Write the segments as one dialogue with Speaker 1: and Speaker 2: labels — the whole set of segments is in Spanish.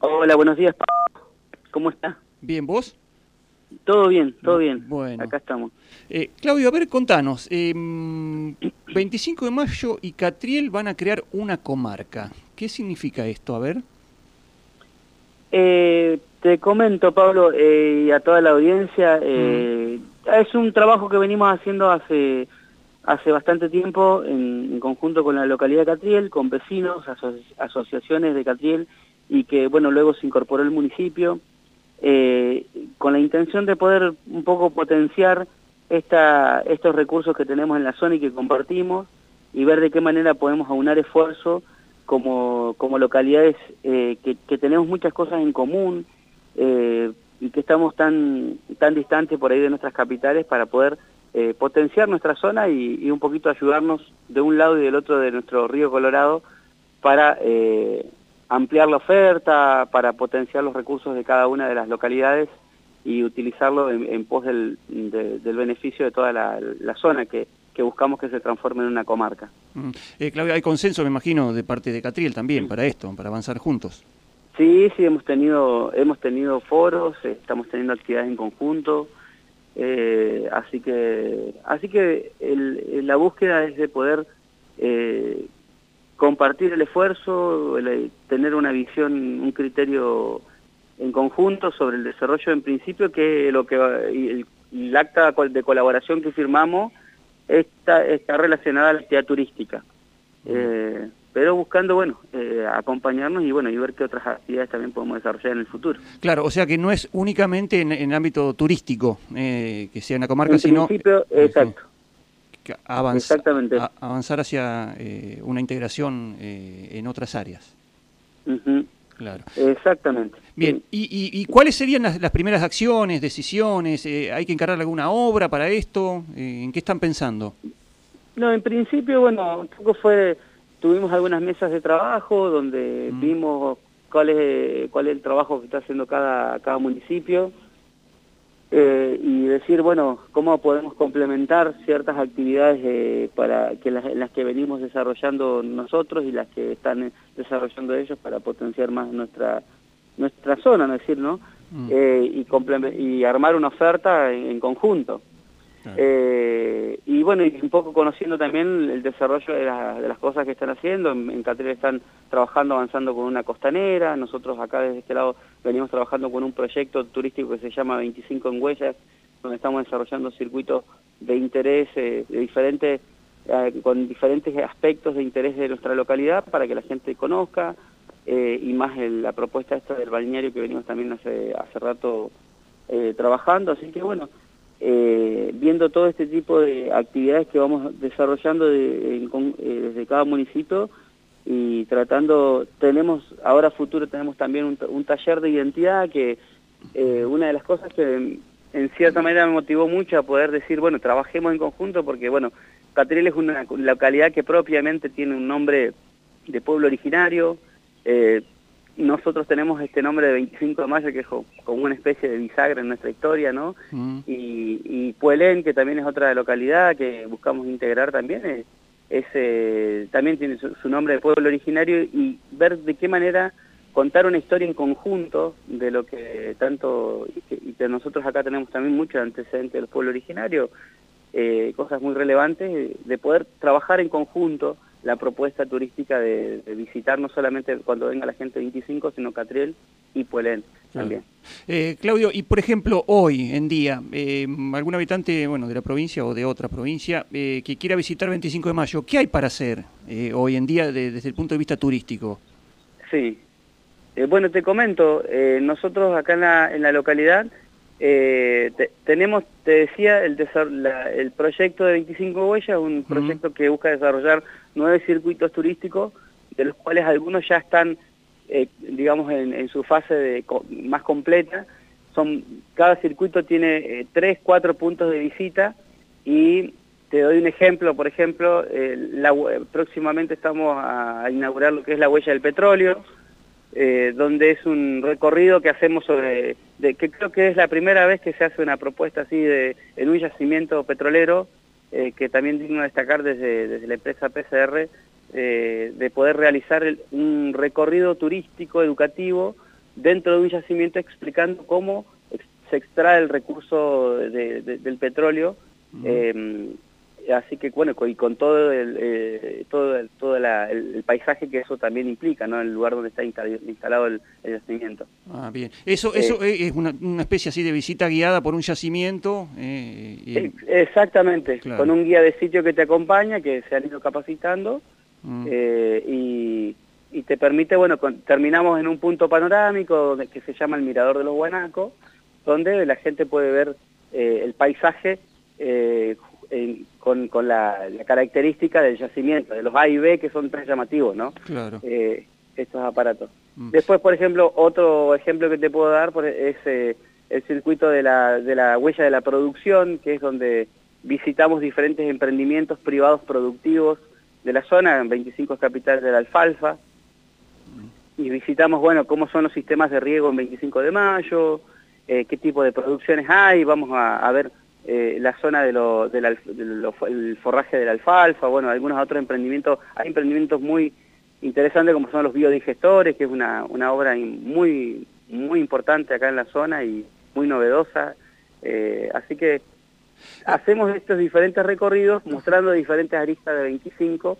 Speaker 1: Hola, buenos días. ¿Cómo está?
Speaker 2: Bien, ¿vos?
Speaker 1: Todo bien, todo bien.
Speaker 2: Bueno.
Speaker 1: Acá estamos.
Speaker 2: Eh, Claudio, a ver, contanos. Eh, 25 de mayo y Catriel van a crear una comarca. ¿Qué significa esto? A ver.
Speaker 1: Eh, te comento, Pablo, eh, y a toda la audiencia, eh, es un trabajo que venimos haciendo hace hace bastante tiempo en, en conjunto con la localidad de Catriel, con vecinos, aso asociaciones de Catriel, y que, bueno, luego se incorporó el municipio, eh, con la intención de poder un poco potenciar esta, estos recursos que tenemos en la zona y que compartimos, y ver de qué manera podemos aunar esfuerzo como, como localidades eh, que, tenemos muchas cosas en común eh, y que estamos tan, tan distantes por ahí de nuestras capitales para poder potenciar nuestra zona y, y, un poquito ayudarnos de un lado y del otro de nuestro río Colorado para ampliar la oferta, para potenciar los recursos de cada una de las localidades y utilizarlo en, en pos del, de, del, beneficio de toda la, la zona que, que buscamos que se transforme en una comarca.
Speaker 2: Mm. Eh, Claudia, hay consenso, me imagino, de parte de Catriel también para esto, para avanzar juntos.
Speaker 1: Sí, sí, hemos tenido, hemos tenido foros, estamos teniendo actividades en conjunto, eh, así que, así que el, la búsqueda es de poder eh, compartir el esfuerzo, el, tener una visión, un criterio en conjunto sobre el desarrollo en principio, que lo que el, el acta de colaboración que firmamos está, está relacionada a la actividad turística. Eh, pero buscando, bueno, eh, acompañarnos y bueno y ver qué otras actividades también podemos desarrollar en el futuro.
Speaker 2: Claro, o sea que no es únicamente en, en ámbito turístico eh, que sea una comarca,
Speaker 1: en
Speaker 2: sino...
Speaker 1: Principio, exacto.
Speaker 2: Que avanz, Exactamente. A, avanzar hacia eh, una integración eh, en otras áreas.
Speaker 1: Uh -huh.
Speaker 2: Claro.
Speaker 1: Exactamente.
Speaker 2: Bien, ¿Y, y, y cuáles serían las, las, primeras acciones, decisiones? Eh, ¿Hay que encargar alguna obra para esto? Eh, ¿En qué están pensando?
Speaker 1: No, en principio, bueno, un poco fue, tuvimos algunas mesas de trabajo donde mm. vimos cuál es, cuál es el trabajo que está haciendo cada, cada municipio eh, y decir, bueno, cómo podemos complementar ciertas actividades eh, para que las, las, que venimos desarrollando nosotros y las que están desarrollando ellos para potenciar más nuestra nuestra zona, ¿no es decir, no? Mm. Eh, y, y armar una oferta en, en conjunto. Eh, y bueno, y un poco conociendo también el desarrollo de, la, de las cosas que están haciendo, en, en están trabajando, avanzando con una costanera, nosotros acá desde este lado venimos trabajando con un proyecto turístico que se llama 25 en Huellas, donde estamos desarrollando circuitos de interés eh, de diferentes, eh, con diferentes aspectos de interés de nuestra localidad para que la gente conozca, eh, y más el, la propuesta esta del balneario que venimos también hace, hace rato eh, trabajando, así que bueno, eh, viendo todo este tipo de actividades que vamos desarrollando eh, desde cada municipio y tratando, tenemos, ahora futuro tenemos también un, taller de identidad que eh, una de las cosas que en, cierta manera me motivó mucho a poder decir, bueno, trabajemos en conjunto porque, bueno, Catril es una localidad que propiamente tiene un nombre de pueblo originario, nosotros tenemos este nombre de 25 de mayo que es como una especie de bisagra en nuestra historia, ¿no? Mm. Y, y, Puelén, que también es otra localidad que buscamos integrar también, es, es eh, también tiene su, su, nombre de pueblo originario y ver de qué manera contar una historia en conjunto de lo que tanto, y que, y que nosotros acá tenemos también mucho antecedente del pueblo originario, eh, cosas muy relevantes, de poder trabajar en conjunto, la propuesta turística de, de, visitar no solamente cuando venga la gente 25, sino Catriel y Puelén también.
Speaker 2: Eh, Claudio, y por ejemplo, hoy en día, eh, algún habitante bueno, de la provincia o de otra provincia eh, que quiera visitar 25 de mayo, ¿qué hay para hacer eh, hoy en día de, desde el punto de vista turístico?
Speaker 1: Sí, eh, bueno, te comento, nosotros acá en la, en la localidad eh, te, tenemos, te decía, el, la, el proyecto de 25 huellas, un proyecto uh -huh. que busca desarrollar nueve circuitos turísticos, de los cuales algunos ya están, eh, digamos, en, en, su fase de, más completa. Son, cada circuito tiene eh, tres, cuatro puntos de visita y te doy un ejemplo, por ejemplo, eh, la, próximamente estamos a inaugurar lo que es la huella del petróleo, eh, donde es un recorrido que hacemos sobre, de, que creo que es la primera vez que se hace una propuesta así de, en un yacimiento petrolero, eh, que también digno destacar desde, desde la empresa PCR, eh, de poder realizar el, un recorrido turístico, educativo, dentro de un yacimiento explicando cómo se extrae el recurso del petróleo. Así que bueno, y con todo el, eh, todo, el, todo el, paisaje que eso también implica, ¿no? El lugar donde está instalado el, yacimiento.
Speaker 2: Ah, bien. Eso, eso eh, es una, una, especie así de visita guiada por un yacimiento.
Speaker 1: Eh, exactamente, con un guía de sitio que te acompaña, que se han ido capacitando mm. y, y, te permite, bueno, terminamos en un punto panorámico que se llama el Mirador de los Guanacos, donde la gente puede ver el paisaje eh, con, con la, característica del yacimiento, de los A y B que son tan llamativos, ¿no?
Speaker 2: Claro.
Speaker 1: Eh, estos aparatos. Mm. Después, por ejemplo, otro ejemplo que te puedo dar es eh, el circuito de la, de la huella de la producción, que es donde visitamos diferentes emprendimientos privados productivos de la zona, en 25 capitales de la alfalfa, y visitamos, bueno, cómo son los sistemas de riego en 25 de mayo, eh, qué tipo de producciones hay, vamos a, a ver eh, la zona de lo, del forraje de la alfalfa, bueno, algunos otros emprendimientos, hay emprendimientos muy interesantes como son los biodigestores, que es una, una obra muy, muy importante acá en la zona y muy novedosa, eh, así que hacemos estos diferentes recorridos mostrando diferentes aristas de 25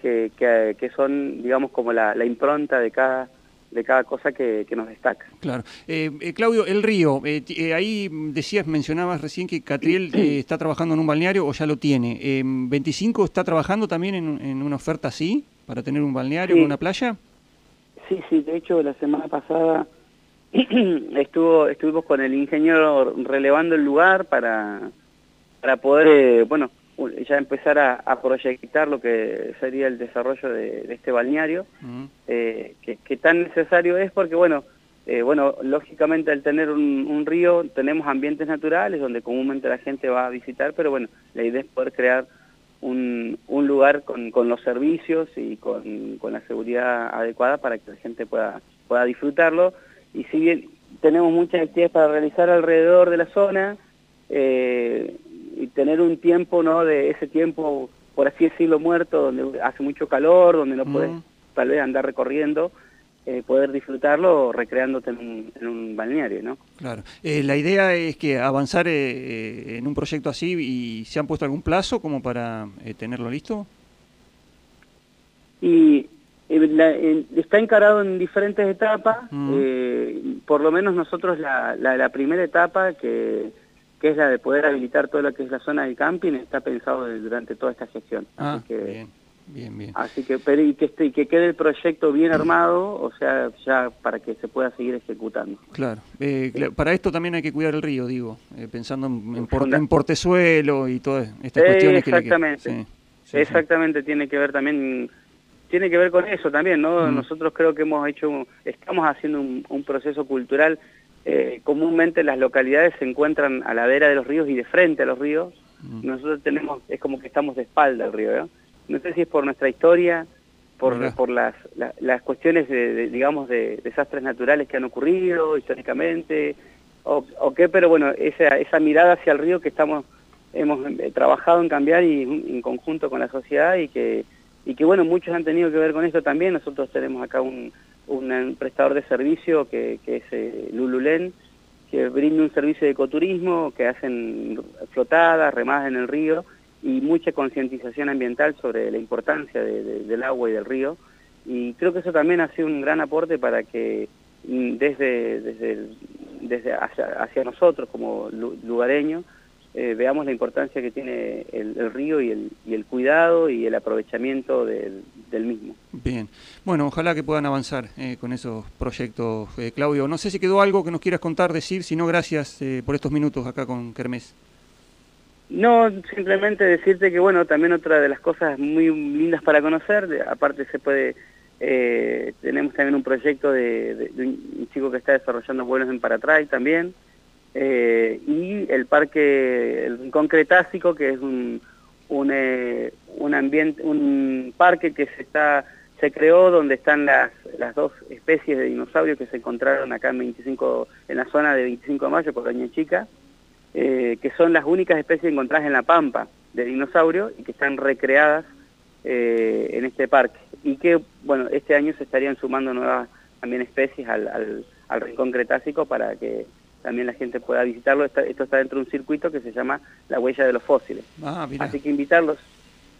Speaker 1: que, que, son, digamos, como la, la impronta de cada de cada cosa que, nos destaca.
Speaker 2: Claro. Eh, eh, Claudio, el río, eh, ahí decías, mencionabas recién que Catriel está trabajando en un balneario o ya lo tiene. ¿25 está trabajando también en, una oferta así, para tener un balneario en una playa?
Speaker 1: Sí, sí, de hecho la semana pasada estuvo estuvimos con el ingeniero relevando el lugar para, para poder, bueno, ya empezar a, proyectar lo que sería el desarrollo de, este balneario, eh, que, tan necesario es porque, bueno, eh, bueno, lógicamente al tener un, río tenemos ambientes naturales donde comúnmente la gente va a visitar, pero bueno, la idea es poder crear un, lugar con, los servicios y con, la seguridad adecuada para que la gente pueda, pueda disfrutarlo. Y si bien tenemos muchas actividades para realizar alrededor de la zona, eh, tener un tiempo, ¿no? De ese tiempo, por así decirlo, muerto, donde hace mucho calor, donde no puedes tal vez andar recorriendo, eh, poder disfrutarlo recreándote en un, balneario, ¿no?
Speaker 2: Claro. Eh, la idea es que avanzar eh, en un proyecto así y se han puesto algún plazo como para tenerlo listo.
Speaker 1: Y está encarado en diferentes etapas. por lo menos nosotros la, la primera etapa que que es la de poder habilitar todo lo que es la zona del camping, está pensado durante toda esta gestión.
Speaker 2: Ah, así que, bien, bien, bien.
Speaker 1: Así que, pero y que, quede el proyecto bien armado, o sea, ya para que se pueda seguir ejecutando.
Speaker 2: Claro. Eh, para esto también hay que cuidar el río, digo, eh, pensando en, en, portezuelo y todas estas cuestiones
Speaker 1: exactamente.
Speaker 2: que...
Speaker 1: exactamente, tiene que ver también tiene que ver con eso también, ¿no? Nosotros creo que hemos hecho, estamos haciendo un proceso cultural eh, comúnmente las localidades se encuentran a la vera de los ríos y de frente a los ríos. Mm. Nosotros tenemos, es como que estamos de espalda al río. ¿no? no sé si es por nuestra historia, por, por las, las cuestiones, de, digamos, de desastres naturales que han ocurrido históricamente, o, qué, pero bueno, esa, esa mirada hacia el río que estamos hemos eh, trabajado en cambiar y en conjunto con la sociedad y que, y que bueno, muchos han tenido que ver con esto también. Nosotros tenemos acá un, un prestador de servicio que, es eh, Lululen, que brinda un servicio de ecoturismo, que hacen flotadas, remadas en el río y mucha concientización ambiental sobre la importancia del agua y del río. Y creo que eso también ha sido un gran aporte para que mm, desde, desde, desde hacia nosotros como lugareños eh, veamos la importancia que tiene el, río y el, y el, cuidado y el aprovechamiento del, mismo.
Speaker 2: Bien, bueno, ojalá que puedan avanzar eh, con esos proyectos. Eh, Claudio, no sé si quedó algo que nos quieras contar, decir, si no, gracias por estos minutos acá con Kermés.
Speaker 1: No, simplemente decirte que, bueno, también otra de las cosas muy lindas para conocer, aparte se puede, tenemos también un proyecto de, un chico que está desarrollando vuelos en Paratray también, eh, y el parque, el Rincón Cretácico, que es un, un, eh, un, ambiente, un parque que se está se creó donde están las, las dos especies de dinosaurios que se encontraron acá en 25 en la zona de 25 de mayo por Doña Chica, eh, que son las únicas especies encontradas en la pampa de dinosaurio y que están recreadas en este parque. Y que, bueno, este año se estarían sumando nuevas también especies al, al, al Rincón Cretácico para que también la gente pueda visitarlo. esto está dentro de un circuito que se llama La Huella de los Fósiles. Ah, Así que invitarlos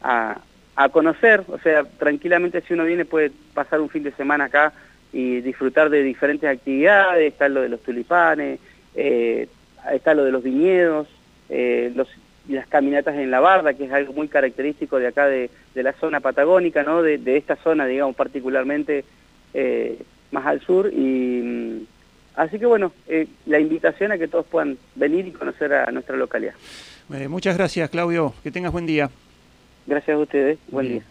Speaker 1: a, a conocer, o sea, tranquilamente si uno viene puede pasar un fin de semana acá y disfrutar de diferentes actividades, está lo de los tulipanes, eh, está lo de los viñedos, eh, los, las caminatas en la barda, que es algo muy característico de acá de, la zona patagónica, ¿no? de, esta zona, digamos, particularmente eh, más al sur. y mm, Así que bueno, la invitación a que todos puedan venir y conocer a nuestra localidad.
Speaker 2: muchas gracias, Claudio. Que tengas buen día.
Speaker 1: Gracias a ustedes. Buen día.